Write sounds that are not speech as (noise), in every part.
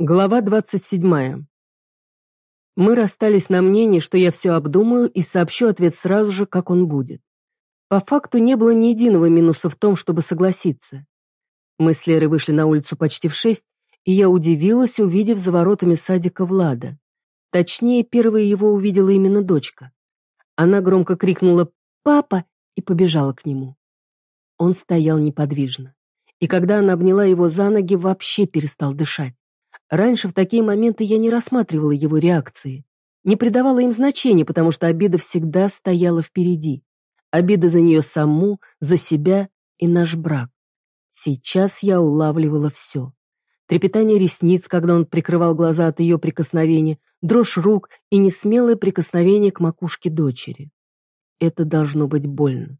Глава 27. Мы расстались на мнении, что я все обдумаю и сообщу ответ сразу же, как он будет. По факту не было ни единого минуса в том, чтобы согласиться. Мы с Лерой вышли на улицу почти в шесть, и я удивилась, увидев за воротами садика Влада. Точнее, первой его увидела именно дочка. Она громко крикнула «Папа!» и побежала к нему. Он стоял неподвижно. И когда она обняла его за ноги, вообще перестал дышать. Раньше в такие моменты я не рассматривала его реакции, не придавала им значения, потому что обида всегда стояла впереди. Обида за нее саму, за себя и наш брак. Сейчас я улавливала все. Трепетание ресниц, когда он прикрывал глаза от ее прикосновения, дрожь рук и несмелое прикосновение к макушке дочери. Это должно быть больно.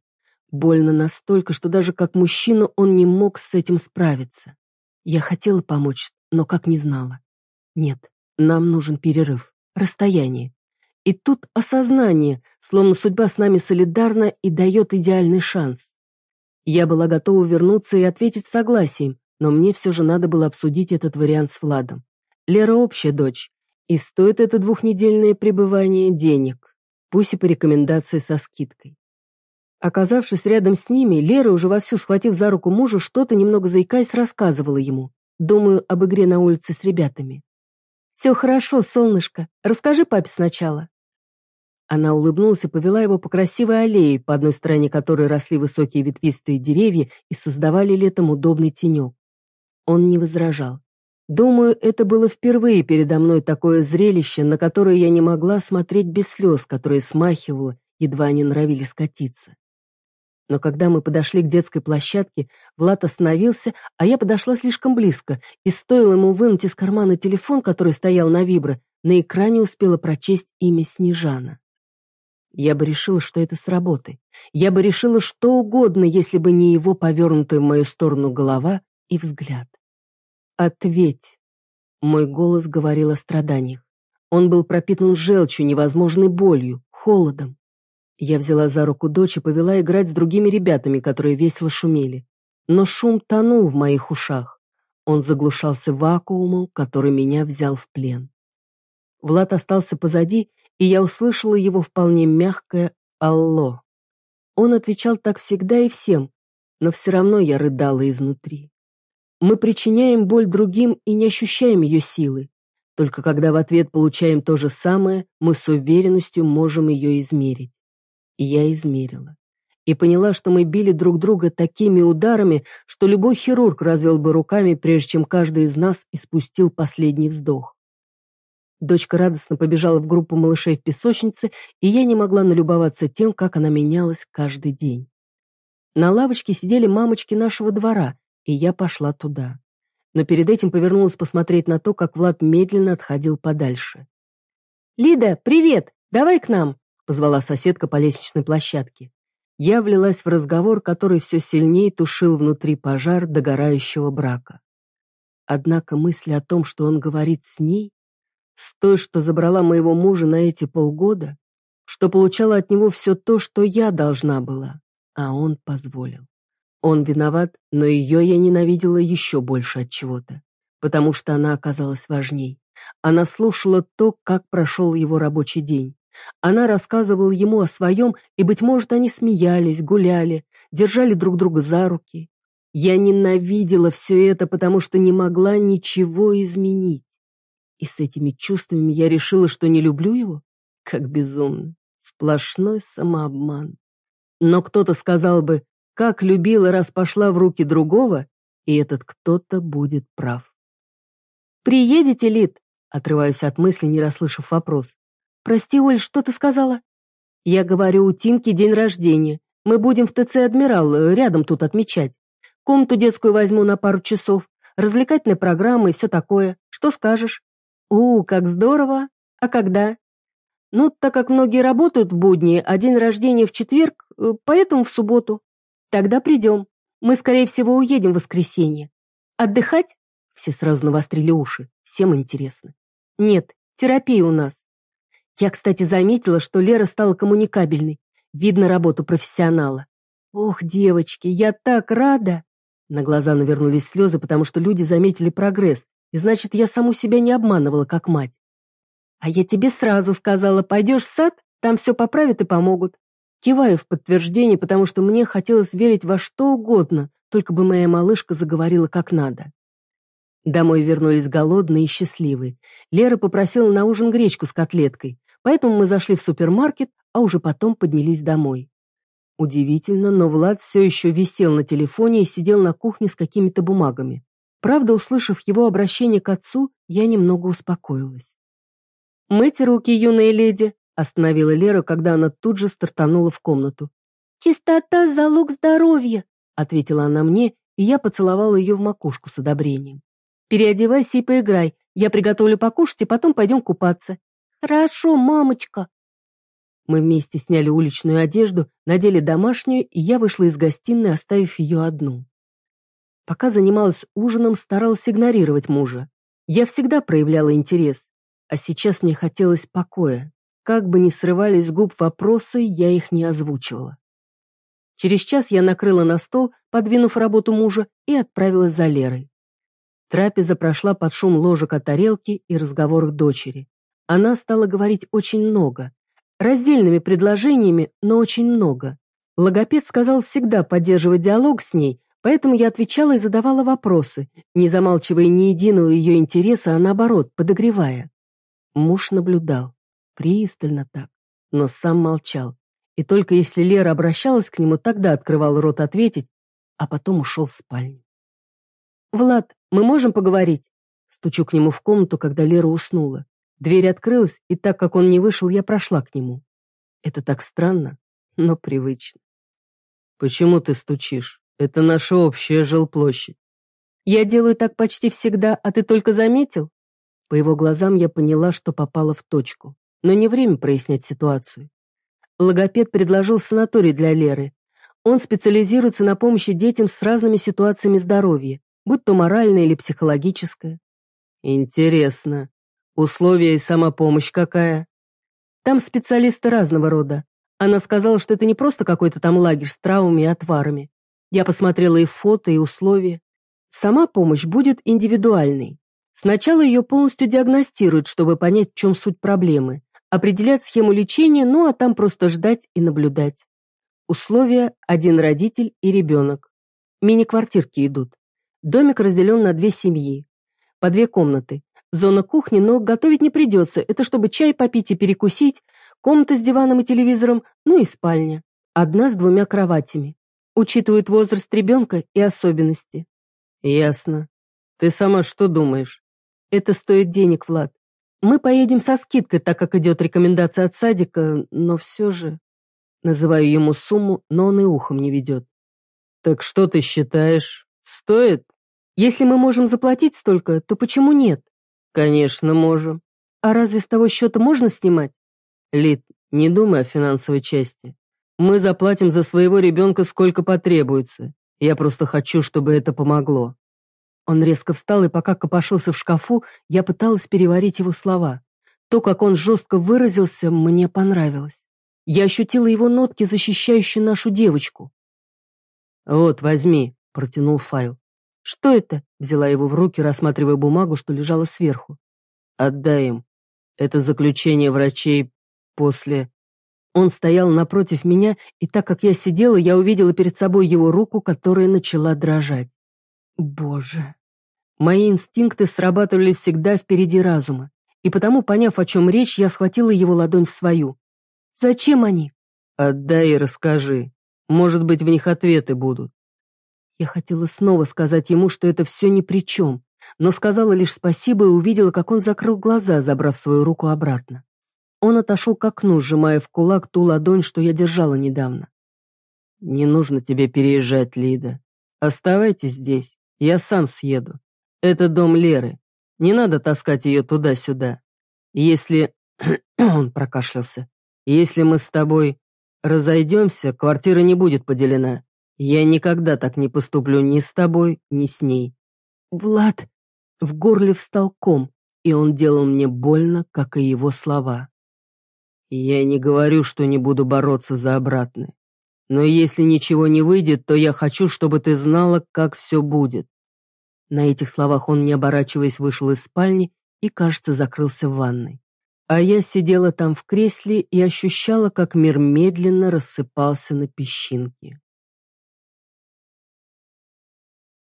Больно настолько, что даже как мужчина он не мог с этим справиться. Я хотела помочь, но как не знала. Нет, нам нужен перерыв, расстояние. И тут осознание, словно судьба с нами солидарна и дает идеальный шанс. Я была готова вернуться и ответить согласием, но мне все же надо было обсудить этот вариант с Владом. Лера общая дочь, и стоит это двухнедельное пребывание денег, пусть и по рекомендации со скидкой. Оказавшись рядом с ними, Лера, уже вовсю схватив за руку мужа, что-то немного заикаясь рассказывала ему. Думаю об игре на улице с ребятами. «Все хорошо, солнышко. Расскажи папе сначала». Она улыбнулась и повела его по красивой аллее, по одной стороне которой росли высокие ветвистые деревья и создавали летом удобный тенек. Он не возражал. Думаю, это было впервые передо мной такое зрелище, на которое я не могла смотреть без слез, которые смахивала, едва они норовили скатиться. Но когда мы подошли к детской площадке, Влад остановился, а я подошла слишком близко, и стоило ему вынуть из кармана телефон, который стоял на вибро, на экране успела прочесть имя Снежана. Я бы решила, что это с работы. Я бы решила что угодно, если бы не его повернутая в мою сторону голова и взгляд. «Ответь!» Мой голос говорил о страданиях. Он был пропитан желчью, невозможной болью, холодом. Я взяла за руку дочь и повела играть с другими ребятами, которые весело шумели. Но шум тонул в моих ушах. Он заглушался вакуумом, который меня взял в плен. Влад остался позади, и я услышала его вполне мягкое «Алло». Он отвечал так всегда и всем, но все равно я рыдала изнутри. Мы причиняем боль другим и не ощущаем ее силы. Только когда в ответ получаем то же самое, мы с уверенностью можем ее измерить. Я измерила. И поняла, что мы били друг друга такими ударами, что любой хирург развел бы руками, прежде чем каждый из нас испустил последний вздох. Дочка радостно побежала в группу малышей в песочнице, и я не могла налюбоваться тем, как она менялась каждый день. На лавочке сидели мамочки нашего двора, и я пошла туда. Но перед этим повернулась посмотреть на то, как Влад медленно отходил подальше. «Лида, привет! Давай к нам!» Позвала соседка по лестничной площадке. Я влилась в разговор, который все сильнее тушил внутри пожар догорающего брака. Однако мысли о том, что он говорит с ней, с той, что забрала моего мужа на эти полгода, что получала от него все то, что я должна была, а он позволил. Он виноват, но ее я ненавидела еще больше от чего-то, потому что она оказалась важней. Она слушала то, как прошел его рабочий день, она рассказывала ему о своем, и, быть может, они смеялись, гуляли, держали друг друга за руки. Я ненавидела все это, потому что не могла ничего изменить. И с этими чувствами я решила, что не люблю его? Как безумно. Сплошной самообман. Но кто-то сказал бы, как любила, раз пошла в руки другого, и этот кто-то будет прав. «Приедете, Лид?» Отрываюсь от мысли, не расслышав вопрос. «Прости, Оль, что ты сказала?» «Я говорю, у Тимки день рождения. Мы будем в ТЦ «Адмирал» э, рядом тут отмечать. Комнату детскую возьму на пару часов, развлекательные программы и все такое. Что скажешь?» «У, как здорово! А когда?» «Ну, так как многие работают в будни, а день рождения в четверг, э, поэтому в субботу. Тогда придем. Мы, скорее всего, уедем в воскресенье. Отдыхать?» Все сразу навострили уши. Всем интересно. «Нет, терапия у нас. Я, кстати, заметила, что Лера стала коммуникабельной. Видно работу профессионала. Ох, девочки, я так рада! На глаза навернулись слезы, потому что люди заметили прогресс, И значит, я саму себя не обманывала, как мать. А я тебе сразу сказала, пойдешь в сад, там все поправят и помогут. Киваю в подтверждение, потому что мне хотелось верить во что угодно, только бы моя малышка заговорила как надо. Домой вернулись голодные и счастливые. Лера попросила на ужин гречку с котлеткой, поэтому мы зашли в супермаркет, а уже потом поднялись домой. Удивительно, но Влад все еще висел на телефоне и сидел на кухне с какими-то бумагами. Правда, услышав его обращение к отцу, я немного успокоилась. «Мыть руки, юная леди», — остановила Лера, когда она тут же стартанула в комнату. «Чистота — залог здоровья», — ответила она мне, и я поцеловала ее в макушку с одобрением. «Переодевайся и поиграй. Я приготовлю покушать, и потом пойдем купаться». «Хорошо, мамочка», мы вместе сняли уличную одежду, надели домашнюю, и я вышла из гостиной, оставив ее одну. Пока занималась ужином, старалась игнорировать мужа. Я всегда проявляла интерес, а сейчас мне хотелось покоя. Как бы ни срывались с губ вопросы, я их не озвучивала. Через час я накрыла на стол, подвинув работу мужа, и отправилась за Лерой. Трапеза прошла под шум ложек от тарелки и разговорах дочери. Она стала говорить очень много, Раздельными предложениями, но очень много. Логопед сказал всегда поддерживать диалог с ней, поэтому я отвечала и задавала вопросы, не замалчивая ни единого ее интереса, а наоборот, подогревая. Муж наблюдал, пристально так, но сам молчал. И только если Лера обращалась к нему, тогда открывал рот ответить, а потом ушел в спальню. «Влад, мы можем поговорить?» Стучу к нему в комнату, когда Лера уснула. Дверь открылась, и так как он не вышел, я прошла к нему. Это так странно, но привычно. «Почему ты стучишь? Это наша общая жилплощадь». «Я делаю так почти всегда, а ты только заметил?» По его глазам я поняла, что попала в точку. Но не время прояснять ситуацию. Логопед предложил санаторий для Леры. Он специализируется на помощи детям с разными ситуациями здоровья, будь то моральное или психологическое. «Интересно. Условия и самопомощь какая? Там специалисты разного рода. Она сказала, что это не просто какой-то там лагерь с травмами и отварами. Я посмотрела и фото, и условия. Сама помощь будет индивидуальной. Сначала ее полностью диагностируют, чтобы понять, в чем суть проблемы, определять схему лечения, ну а там просто ждать и наблюдать. Условия – один родитель и ребенок. Мини-квартирки идут. Домик разделен на две семьи. По две комнаты. Зона кухни, но готовить не придется, это чтобы чай попить и перекусить, комната с диваном и телевизором, ну и спальня. Одна с двумя кроватями. Учитывают возраст ребенка и особенности. Ясно. Ты сама что думаешь? Это стоит денег, Влад. Мы поедем со скидкой, так как идет рекомендация от садика, но все же... Называю ему сумму, но он и ухом не ведет. Так что ты считаешь? Стоит? Если мы можем заплатить столько, то почему нет? Конечно, можем. А разве с того счета можно снимать? Лид, не думай о финансовой части. Мы заплатим за своего ребенка сколько потребуется. Я просто хочу, чтобы это помогло. Он резко встал, и пока копошился в шкафу, я пыталась переварить его слова. То, как он жестко выразился, мне понравилось. Я ощутила его нотки, защищающие нашу девочку. «Вот, возьми», — протянул файл. «Что это?» — взяла его в руки, рассматривая бумагу, что лежала сверху. «Отдай им. Это заключение врачей после...» Он стоял напротив меня, и так как я сидела, я увидела перед собой его руку, которая начала дрожать. Боже. Мои инстинкты срабатывали всегда впереди разума, и потому, поняв, о чем речь, я схватила его ладонь в свою. «Зачем они?» «Отдай и расскажи. Может быть, в них ответы будут». Я хотела снова сказать ему, что это все ни при чем, но сказала лишь спасибо и увидела, как он закрыл глаза, забрав свою руку обратно. Он отошел к окну, сжимая в кулак ту ладонь, что я держала недавно. «Не нужно тебе переезжать, Лида. Оставайтесь здесь, я сам съеду. Это дом Леры. Не надо таскать ее туда-сюда. Если...» (clears throat) Он прокашлялся. «Если мы с тобой разойдемся, квартира не будет поделена. Я никогда так не поступлю ни с тобой, ни с ней. Влад, в горле встал ком, и он делал мне больно, как и его слова. Я не говорю, что не буду бороться за обратное. Но если ничего не выйдет, то я хочу, чтобы ты знала, как все будет. На этих словах он, не оборачиваясь, вышел из спальни и, кажется, закрылся в ванной. А я сидела там в кресле и ощущала, как мир медленно рассыпался на песчинки.